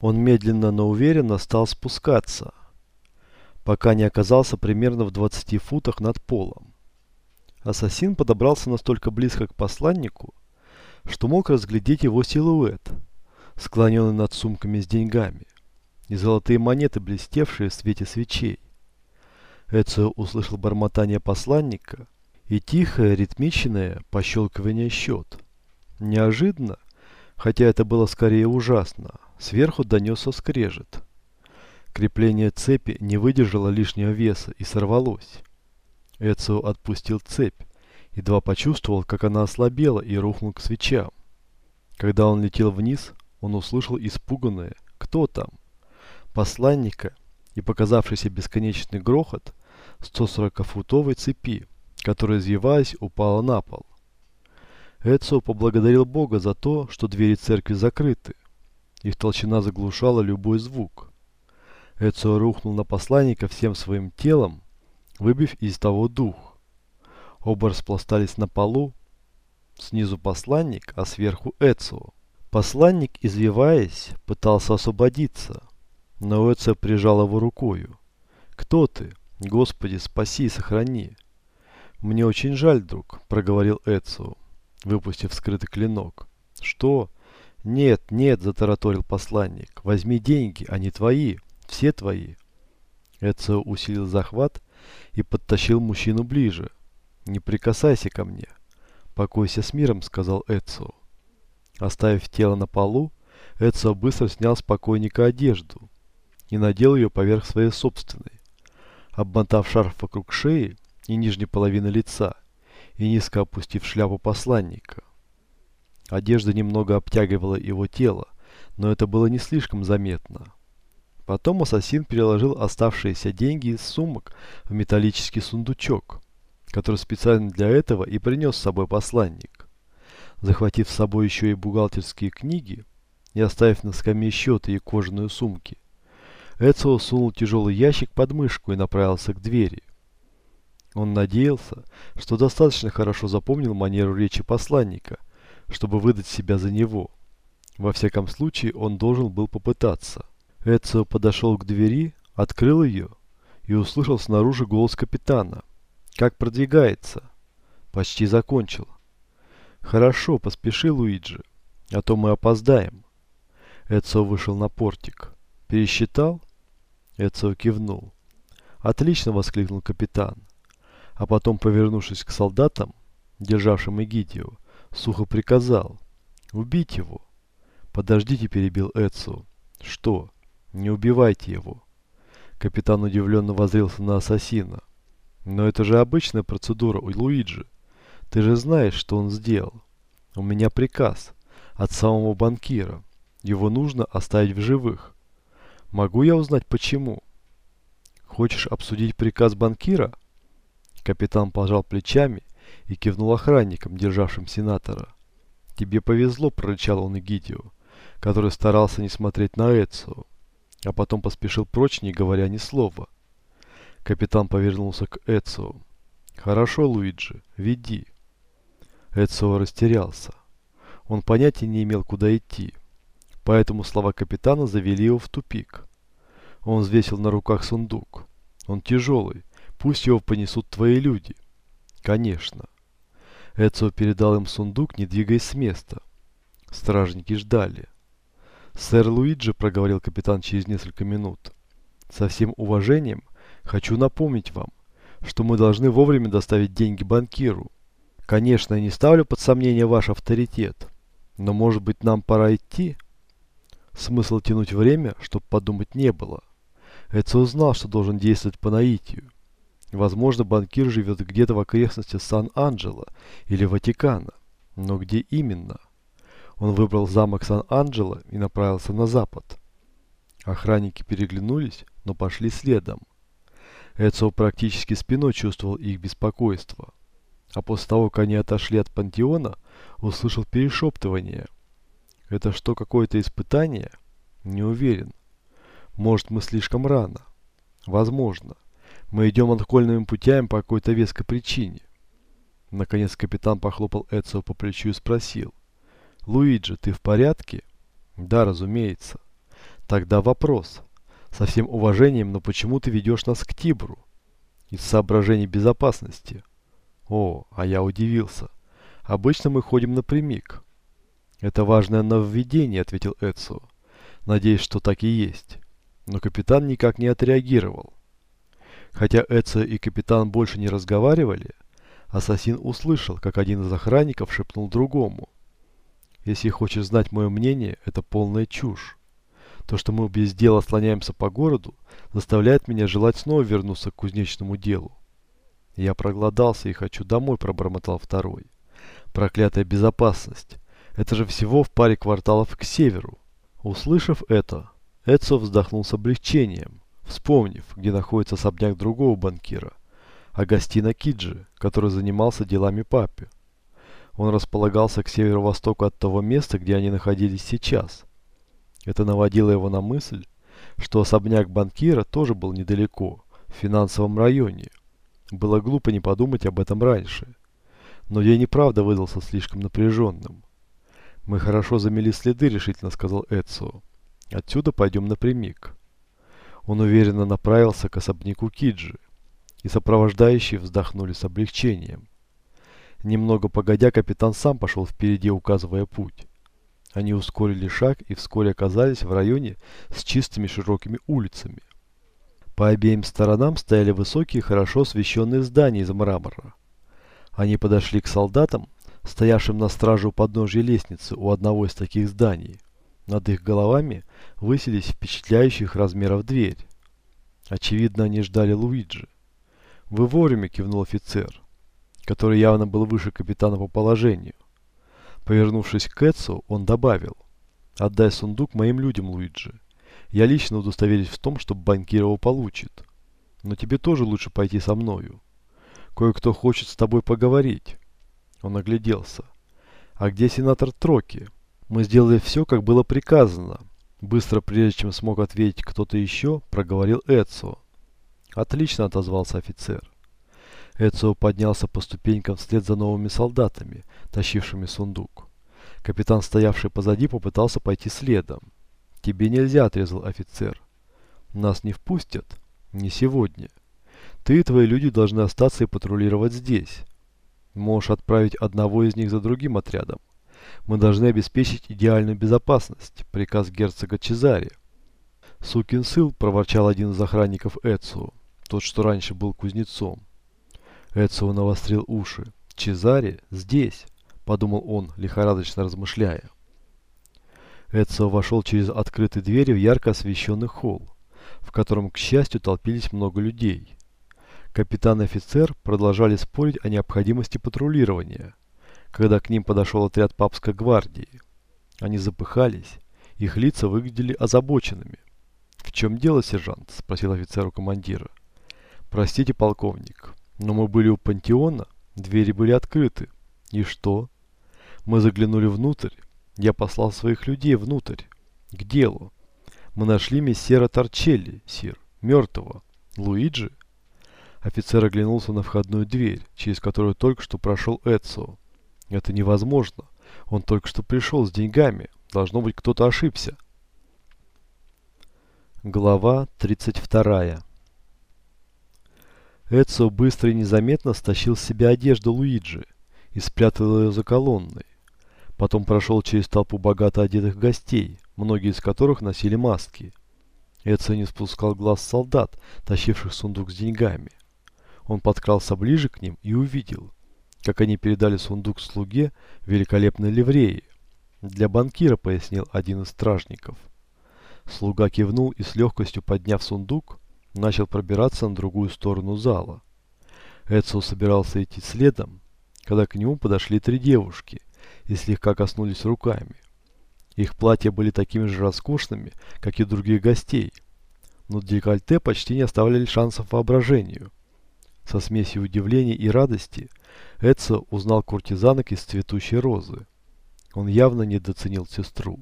Он медленно, но уверенно стал спускаться, пока не оказался примерно в 20 футах над полом. Ассасин подобрался настолько близко к посланнику, что мог разглядеть его силуэт, склоненный над сумками с деньгами, и золотые монеты, блестевшие в свете свечей. Эцио услышал бормотание посланника и тихое, ритмичное пощелкивание счет. Неожиданно, хотя это было скорее ужасно, сверху донесся скрежет. Крепление цепи не выдержало лишнего веса и сорвалось. Эцио отпустил цепь, едва почувствовал, как она ослабела и рухнул к свечам. Когда он летел вниз, он услышал испуганное «Кто там?». Посланника и показавшийся бесконечный грохот 140-футовой цепи, которая, извиваясь, упала на пол. Эцио поблагодарил Бога за то, что двери церкви закрыты. Их толщина заглушала любой звук. Эцио рухнул на посланника всем своим телом, выбив из того дух. Оба распластались на полу, снизу посланник, а сверху Эцио. Посланник, извиваясь, пытался освободиться, но Эцио прижал его рукою. «Кто ты? Господи, спаси и сохрани!» «Мне очень жаль, друг», — проговорил Эцио, выпустив скрытый клинок. «Что?» «Нет, нет», — затараторил посланник, — «возьми деньги, они твои, все твои». Эцио усилил захват и подтащил мужчину ближе. «Не прикасайся ко мне». «Покойся с миром», — сказал Эцио. Оставив тело на полу, Эцио быстро снял с покойника одежду и надел ее поверх своей собственной. Обмотав шарф вокруг шеи и нижней половины лица и низко опустив шляпу посланника. Одежда немного обтягивала его тело, но это было не слишком заметно. Потом ассасин переложил оставшиеся деньги из сумок в металлический сундучок, который специально для этого и принес с собой посланник. Захватив с собой еще и бухгалтерские книги и оставив на скамье счеты и кожаные сумки, Эцио сунул тяжелый ящик под мышку и направился к двери. Он надеялся, что достаточно хорошо запомнил манеру речи посланника, чтобы выдать себя за него. Во всяком случае, он должен был попытаться. Эцио подошел к двери, открыл ее и услышал снаружи голос капитана. «Как продвигается?» «Почти закончил». «Хорошо, поспеши, Луиджи, а то мы опоздаем». Эцио вышел на портик. «Пересчитал?» Эцио кивнул. «Отлично!» — воскликнул капитан. А потом, повернувшись к солдатам, державшим Эгидию, сухо приказал. «Убить его!» «Подождите!» — перебил Эцио. «Что?» Не убивайте его. Капитан удивленно воззрился на ассасина. Но это же обычная процедура у Луиджи. Ты же знаешь, что он сделал. У меня приказ от самого банкира. Его нужно оставить в живых. Могу я узнать почему? Хочешь обсудить приказ банкира? Капитан пожал плечами и кивнул охранникам, державшим сенатора. Тебе повезло, прорычал он Эгидио, который старался не смотреть на Эцио а потом поспешил прочь, не говоря ни слова. Капитан повернулся к Эцио. «Хорошо, Луиджи, веди». Эцио растерялся. Он понятия не имел, куда идти. Поэтому слова капитана завели его в тупик. Он взвесил на руках сундук. Он тяжелый. Пусть его понесут твои люди. Конечно. Эцио передал им сундук, не двигаясь с места. Стражники ждали. «Сэр Луиджи», — проговорил капитан через несколько минут, — «со всем уважением хочу напомнить вам, что мы должны вовремя доставить деньги банкиру. Конечно, я не ставлю под сомнение ваш авторитет, но, может быть, нам пора идти?» Смысл тянуть время, чтобы подумать, не было. Эцио знал, что должен действовать по наитию. Возможно, банкир живет где-то в окрестностях Сан-Анджело или Ватикана. Но где именно? Он выбрал замок Сан-Анджело и направился на запад. Охранники переглянулись, но пошли следом. Эцио практически спиной чувствовал их беспокойство. А после того, как они отошли от пантеона, услышал перешептывание. Это что, какое-то испытание? Не уверен. Может, мы слишком рано? Возможно. Мы идем окольными путями по какой-то веской причине. Наконец капитан похлопал Эцио по плечу и спросил. «Луиджи, ты в порядке?» «Да, разумеется». Тогда вопрос. Со всем уважением, но почему ты ведешь нас к Тибру? Из соображений безопасности. О, а я удивился. Обычно мы ходим напрямик. Это важное нововведение, ответил Эцио. Надеюсь, что так и есть. Но капитан никак не отреагировал. Хотя Эцио и капитан больше не разговаривали, ассасин услышал, как один из охранников шепнул другому. Если хочешь знать мое мнение, это полная чушь. То, что мы без дела слоняемся по городу, заставляет меня желать снова вернуться к кузнечному делу. Я проголодался и хочу домой, пробормотал второй. Проклятая безопасность. Это же всего в паре кварталов к северу. Услышав это, Эдсо вздохнул с облегчением, вспомнив, где находится особняк другого банкира, Агастина Киджи, который занимался делами папы. Он располагался к северо-востоку от того места, где они находились сейчас. Это наводило его на мысль, что особняк банкира тоже был недалеко, в финансовом районе. Было глупо не подумать об этом раньше. Но день и правда выдался слишком напряженным. «Мы хорошо замели следы», — решительно сказал Эцио. «Отсюда пойдем напрямик». Он уверенно направился к особняку Киджи, и сопровождающие вздохнули с облегчением. Немного погодя, капитан сам пошел впереди, указывая путь. Они ускорили шаг и вскоре оказались в районе с чистыми широкими улицами. По обеим сторонам стояли высокие, хорошо освещенные здания из мрамора. Они подошли к солдатам, стоявшим на страже у подножья лестницы у одного из таких зданий. Над их головами высились впечатляющих размеров дверь. Очевидно, они ждали Луиджи. «Вы вовремя», — кивнул офицер, который явно был выше капитана по положению. Повернувшись к Кэтсу, он добавил, «Отдай сундук моим людям, Луиджи. Я лично удостоверюсь в том, что банкир его получит. Но тебе тоже лучше пойти со мною. Кое-кто хочет с тобой поговорить». Он огляделся. «А где сенатор Троки?» «Мы сделали все, как было приказано». Быстро, прежде чем смог ответить кто-то еще, проговорил Эцио. «Отлично», — отозвался офицер. Эцио поднялся по ступенькам вслед за новыми солдатами, тащившими сундук. Капитан, стоявший позади, попытался пойти следом. «Тебе нельзя», — отрезал офицер. «Нас не впустят? Не сегодня. Ты и твои люди должны остаться и патрулировать здесь. Можешь отправить одного из них за другим отрядом. Мы должны обеспечить идеальную безопасность. Приказ герцога Чезари. Сукин сын, проворчал один из охранников Эцио, тот, что раньше был кузнецом. Эцио навострил уши. Чезари здесь, подумал он, лихорадочно размышляя. Эцио вошел через открытые двери в ярко освещенный холл, в котором, к счастью, толпились много людей. Капитан и офицер продолжали спорить о необходимости патрулирования, когда к ним подошел отряд папской гвардии. Они запыхались, их лица выглядели озабоченными. «В чем дело, сержант?» – спросил офицер у командира. «Простите, полковник, но мы были у пантеона, двери были открыты. И что?» «Мы заглянули внутрь. Я послал своих людей внутрь. К делу. Мы нашли мессера Торчелли, сир, мертвого. Луиджи?» Офицер оглянулся на входную дверь, через которую только что прошел Эцио. Это невозможно. Он только что пришел с деньгами. Должно быть, кто-то ошибся. Глава 32 Эцио быстро и незаметно стащил с себя одежду Луиджи и спрятал ее за колонной. Потом прошел через толпу богато одетых гостей, многие из которых носили маски. Эцио не спускал глаз солдат, тащивших сундук с деньгами. Он подкрался ближе к ним и увидел, как они передали сундук слуге великолепной ливреи. «Для банкира», — пояснил один из стражников. Слуга кивнул и с легкостью подняв сундук, начал пробираться на другую сторону зала. Эцио собирался идти следом, когда к нему подошли три девушки и слегка коснулись руками. Их платья были такими же роскошными, как и других гостей, но декольте почти не оставляли шансов воображению. Со смесью удивления и радости Эдсо узнал куртизанок из цветущей розы. Он явно недооценил сестру.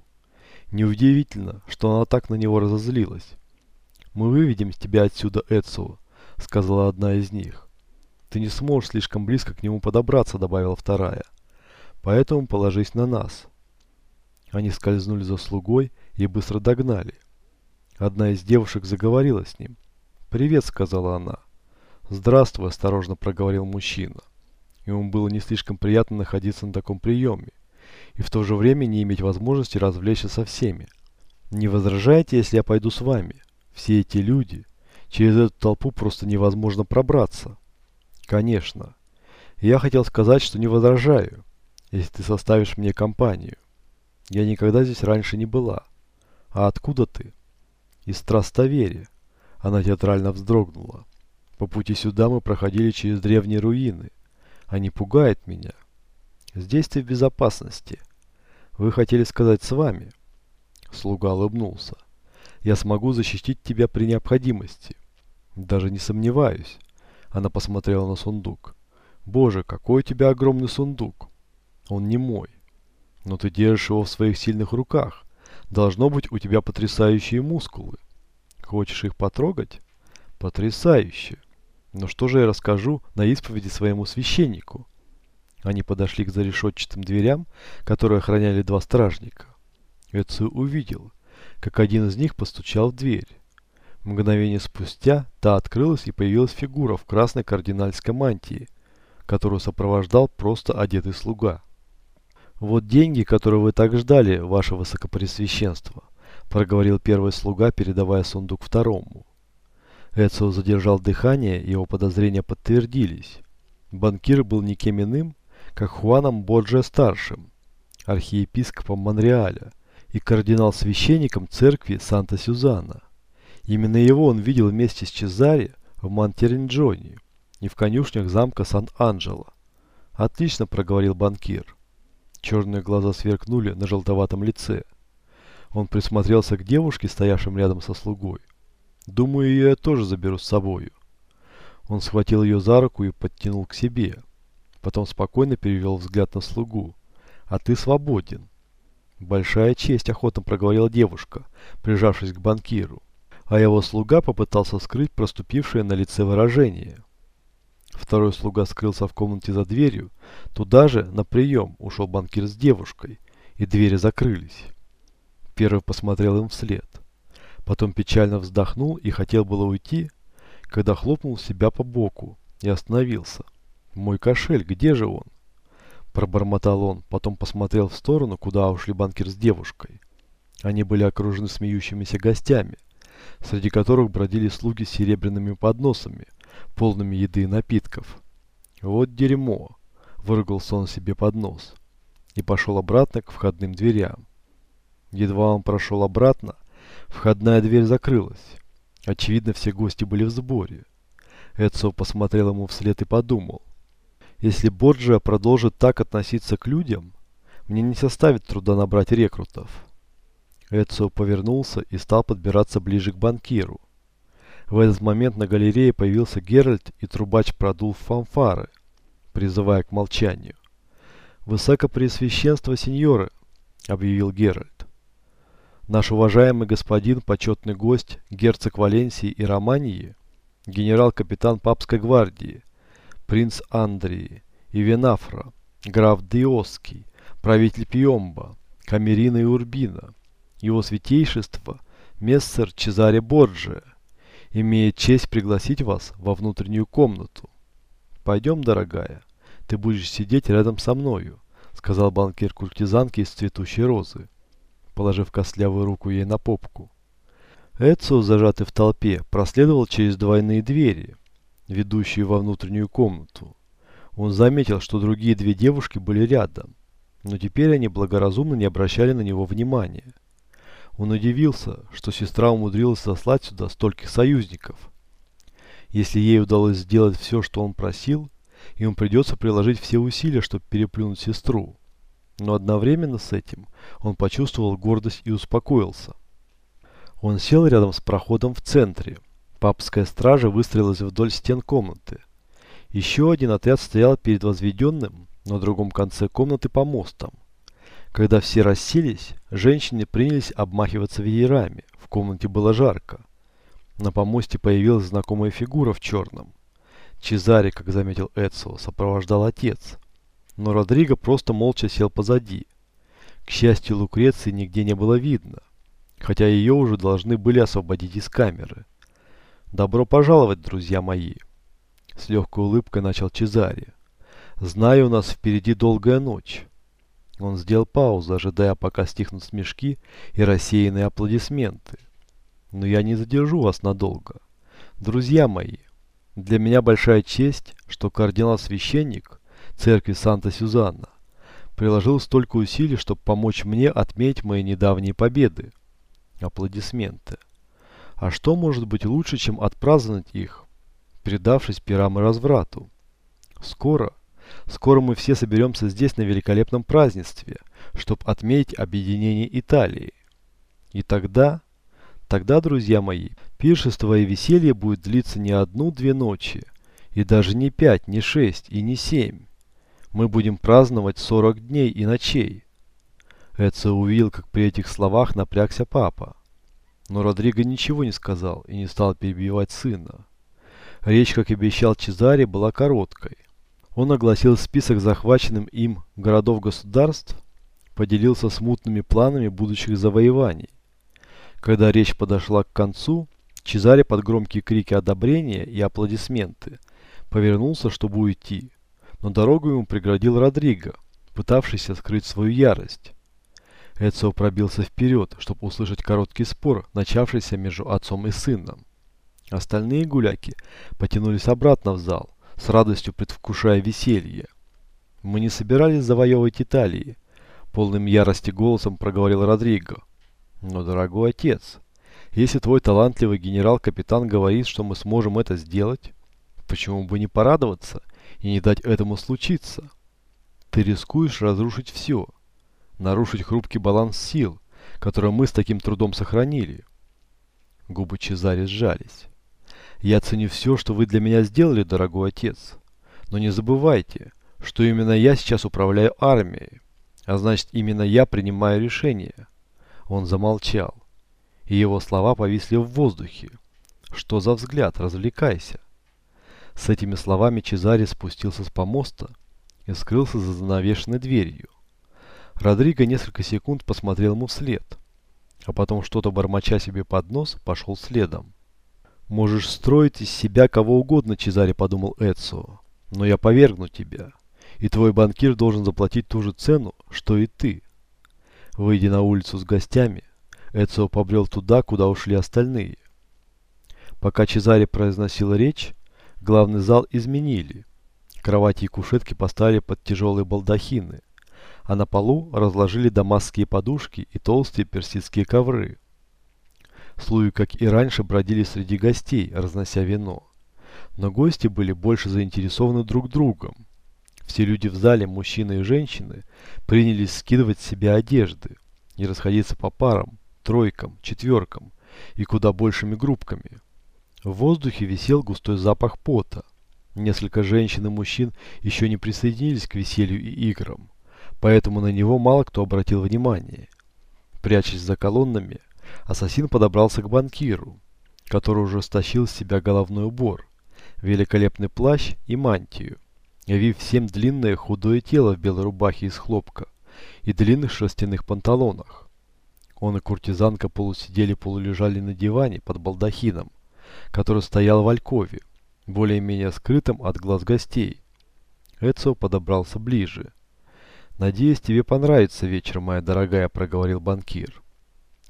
Неудивительно, что она так на него разозлилась. «Мы выведем тебя отсюда, Эдсо», — сказала одна из них. «Ты не сможешь слишком близко к нему подобраться», — добавила вторая. «Поэтому положись на нас». Они скользнули за слугой и быстро догнали. Одна из девушек заговорила с ним. «Привет», — сказала она. «Здравствуй», — осторожно проговорил мужчина. Ему было не слишком приятно находиться на таком приеме и в то же время не иметь возможности развлечься со всеми. «Не возражаете, если я пойду с вами? Все эти люди. Через эту толпу просто невозможно пробраться». «Конечно. Я хотел сказать, что не возражаю, если ты составишь мне компанию. Я никогда здесь раньше не была. А откуда ты?» «Из Трастоверия». Она театрально вздрогнула. «По пути сюда мы проходили через древние руины. Они пугают меня. Здесь ты в безопасности. Вы хотели сказать с вами?» Слуга улыбнулся. «Я смогу защитить тебя при необходимости. Даже не сомневаюсь». Она посмотрела на сундук. «Боже, какой у тебя огромный сундук! Он не мой. Но ты держишь его в своих сильных руках. Должно быть, у тебя потрясающие мускулы. Хочешь их потрогать? Потрясающе! Но что же я расскажу на исповеди своему священнику? Они подошли к зарешетчатым дверям, которые охраняли два стражника. Эцио увидел, как один из них постучал в дверь. Мгновение спустя та открылась и появилась фигура в красной кардинальской мантии, которую сопровождал просто одетый слуга. «Вот деньги, которые вы так ждали, ваше высокопресвященство», проговорил первый слуга, передавая сундук второму. Эцио задержал дыхание, его подозрения подтвердились. Банкир был никем иным, как Хуаном Борджиа-старшим, архиепископом Монреаля и кардинал-священником церкви Санта-Сюзанна. Именно его он видел вместе с Чезаре в Монтеринджоне и в конюшнях замка Сан-Анджело. «Отлично», — проговорил банкир. Черные глаза сверкнули на желтоватом лице. Он присмотрелся к девушке, стоявшим рядом со слугой. Думаю, ее я тоже заберу с собою. Он схватил ее за руку и подтянул к себе. Потом спокойно перевел взгляд на слугу. «А ты свободен». «Большая честь», — охотно проговорила девушка, прижавшись к банкиру. А его слуга попытался скрыть проступившее на лице выражение. Второй слуга скрылся в комнате за дверью. Туда же, на прием, ушел банкир с девушкой, и двери закрылись. Первый посмотрел им вслед. Потом печально вздохнул и хотел было уйти, когда хлопнул себя по боку и остановился. «Мой кошель, где же он?» Пробормотал он, потом посмотрел в сторону, куда ушли банкир с девушкой. Они были окружены смеющимися гостями, среди которых бродили слуги с серебряными подносами, полными еды и напитков. «Вот дерьмо!» – выругался он себе под нос и пошел обратно к входным дверям. Едва он прошел обратно, Входная дверь закрылась. Очевидно, все гости были в сборе. Эдсо посмотрел ему вслед и подумал. Если Борджиа продолжит так относиться к людям, мне не составит труда набрать рекрутов. Эдсо повернулся и стал подбираться ближе к банкиру. В этот момент на галерее появился Геральт и трубач продул фанфары, призывая к молчанию. «Высокопреосвященство сеньоры», — объявил Геральт. Наш уважаемый господин, почетный гость, герцог Валенсии и Романии, генерал-капитан папской гвардии, принц Андрии и Венафра, граф Диоский, правитель Пьомба, Камерина и Урбина, его святейшество, мессер Чезаре Борджия, имеет честь пригласить вас во внутреннюю комнату. Пойдем, дорогая, ты будешь сидеть рядом со мною, сказал банкир куртизанки из цветущей розы положив костлявую руку ей на попку. Эдсо, зажатый в толпе, проследовал через двойные двери, ведущие во внутреннюю комнату. Он заметил, что другие две девушки были рядом, но теперь они благоразумно не обращали на него внимания. Он удивился, что сестра умудрилась заслать сюда стольких союзников. Если ей удалось сделать все, что он просил, ему придется приложить все усилия, чтобы переплюнуть сестру. Но одновременно с этим он почувствовал гордость и успокоился. Он сел рядом с проходом в центре. Папская стража выстроилась вдоль стен комнаты. Еще один отряд стоял перед возведенным на другом конце комнаты помостом. Когда все расселись, женщины принялись обмахиваться веерами. В комнате было жарко. На помосте появилась знакомая фигура в черном. Чезаре, как заметил Эцио, сопровождал отец но Родриго просто молча сел позади. К счастью, Лукреции нигде не было видно. хотя ее уже должны были освободить из камеры. «Добро пожаловать, друзья мои!» С легкой улыбкой начал Чезаре. «Знаю, у нас впереди долгая ночь». Он сделал паузу, ожидая, пока стихнут смешки и рассеянные аплодисменты. «Но я не задержу вас надолго. Друзья мои, для меня большая честь, что кардинал-священник церкви Санта-Сюзанна приложил столько усилий, чтобы помочь мне отметить мои недавние победы. Аплодисменты. А что может быть лучше, чем отпраздновать их, предавшись пирам и разврату? Скоро, скоро мы все соберемся здесь на великолепном празднестве, чтобы отметить объединение Италии. И тогда, тогда, друзья мои, пиршество и веселье будет длиться не одну-две ночи, и даже не пять, не шесть и не семь. Мы будем праздновать сорок дней и ночей. Эдсо увидел, как при этих словах напрягся папа. Но Родриго ничего не сказал и не стал перебивать сына. Речь, как обещал Чезаре, была короткой. Он огласил список захваченным им городов-государств, поделился смутными планами будущих завоеваний. Когда речь подошла к концу, Чезаре под громкие крики одобрения и аплодисменты повернулся, чтобы уйти, но дорогу ему преградил Родриго, пытавшийся скрыть свою ярость. Эцио пробился вперед, чтобы услышать короткий спор, начавшийся между отцом и сыном. Остальные гуляки потянулись обратно в зал, с радостью предвкушая веселье. «Мы не собирались завоевывать Италии», — полным ярости голосом проговорил Родриго. «Но, дорогой отец, если твой талантливый генерал-капитан говорит, что мы сможем это сделать, почему бы не порадоваться и не дать этому случиться? Ты рискуешь разрушить все» нарушить хрупкий баланс сил, который мы с таким трудом сохранили. Губы Чезари сжались. Я ценю все, что вы для меня сделали, дорогой отец. Но не забывайте, что именно я сейчас управляю армией, а значит именно я принимаю решения. Он замолчал, и его слова повисли в воздухе. Что за взгляд? Развлекайся. С этими словами Чезари спустился с помоста и скрылся за занавешенной дверью. Родриго несколько секунд посмотрел ему вслед, а потом что-то бормоча себе под нос, пошел следом. «Можешь строить из себя кого угодно, Чезаре», — подумал Эцио, — «но я повергну тебя, и твой банкир должен заплатить ту же цену, что и ты». Выйдя на улицу с гостями, Эцио побрел туда, куда ушли остальные. Пока Чезаре произносил речь, главный зал изменили. Кровати и кушетки поставили под тяжелые балдахины, а на полу разложили дамасские подушки и толстые персидские ковры. Слуи, как и раньше, бродили среди гостей, разнося вино. Но гости были больше заинтересованы друг другом. Все люди в зале, мужчины и женщины, принялись скидывать с себя одежды и расходиться по парам, тройкам, четверкам и куда большими группками. В воздухе висел густой запах пота. Несколько женщин и мужчин еще не присоединились к веселью и играм поэтому на него мало кто обратил внимание. Прячась за колоннами, ассасин подобрался к банкиру, который уже стащил с себя головной убор, великолепный плащ и мантию, явив всем длинное худое тело в белой рубахе из хлопка и длинных шерстяных панталонах. Он и куртизанка полусидели-полулежали на диване под балдахином, который стоял в алькове, более-менее скрытым от глаз гостей. Эцио подобрался ближе. «Надеюсь, тебе понравится вечер, моя дорогая», – проговорил банкир.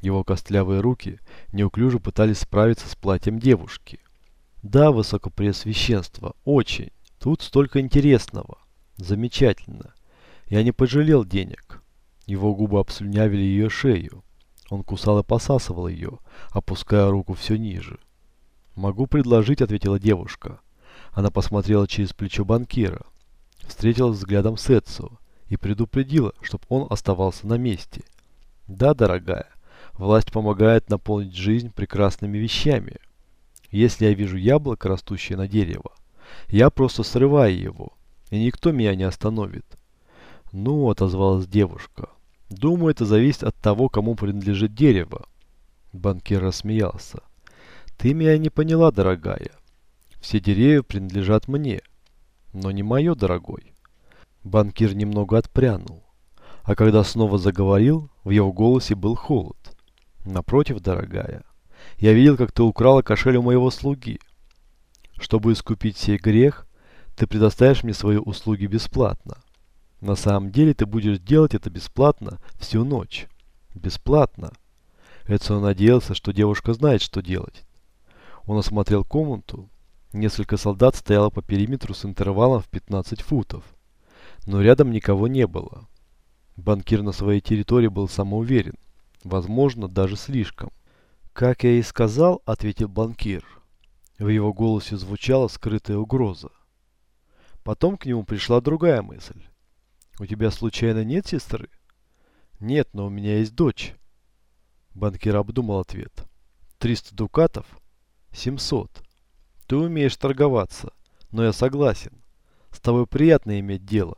Его костлявые руки неуклюже пытались справиться с платьем девушки. «Да, высокопреосвященство, очень. Тут столько интересного. Замечательно. Я не пожалел денег». Его губы обслюнявили ее шею. Он кусал и посасывал ее, опуская руку все ниже. «Могу предложить», — ответила девушка. Она посмотрела через плечо банкира. Встретила взглядом Сетсу и предупредила, чтобы он оставался на месте. Да, дорогая, власть помогает наполнить жизнь прекрасными вещами. Если я вижу яблоко, растущее на дерево, я просто срываю его, и никто меня не остановит. Ну, отозвалась девушка. Думаю, это зависит от того, кому принадлежит дерево. Банкир рассмеялся. Ты меня не поняла, дорогая. Все деревья принадлежат мне, но не мое, дорогой. Банкир немного отпрянул, а когда снова заговорил, в его голосе был холод. Напротив, дорогая, я видел, как ты украла кошель у моего слуги. Чтобы искупить сей грех, ты предоставишь мне свои услуги бесплатно. На самом деле ты будешь делать это бесплатно всю ночь. Бесплатно. Эдсон надеялся, что девушка знает, что делать. Он осмотрел комнату. Несколько солдат стояло по периметру с интервалом в 15 футов. Но рядом никого не было. Банкир на своей территории был самоуверен. Возможно, даже слишком. «Как я и сказал», — ответил банкир. В его голосе звучала скрытая угроза. Потом к нему пришла другая мысль. «У тебя случайно нет сестры?» «Нет, но у меня есть дочь». Банкир обдумал ответ. «Триста дукатов? Семьсот. Ты умеешь торговаться, но я согласен. С тобой приятно иметь дело».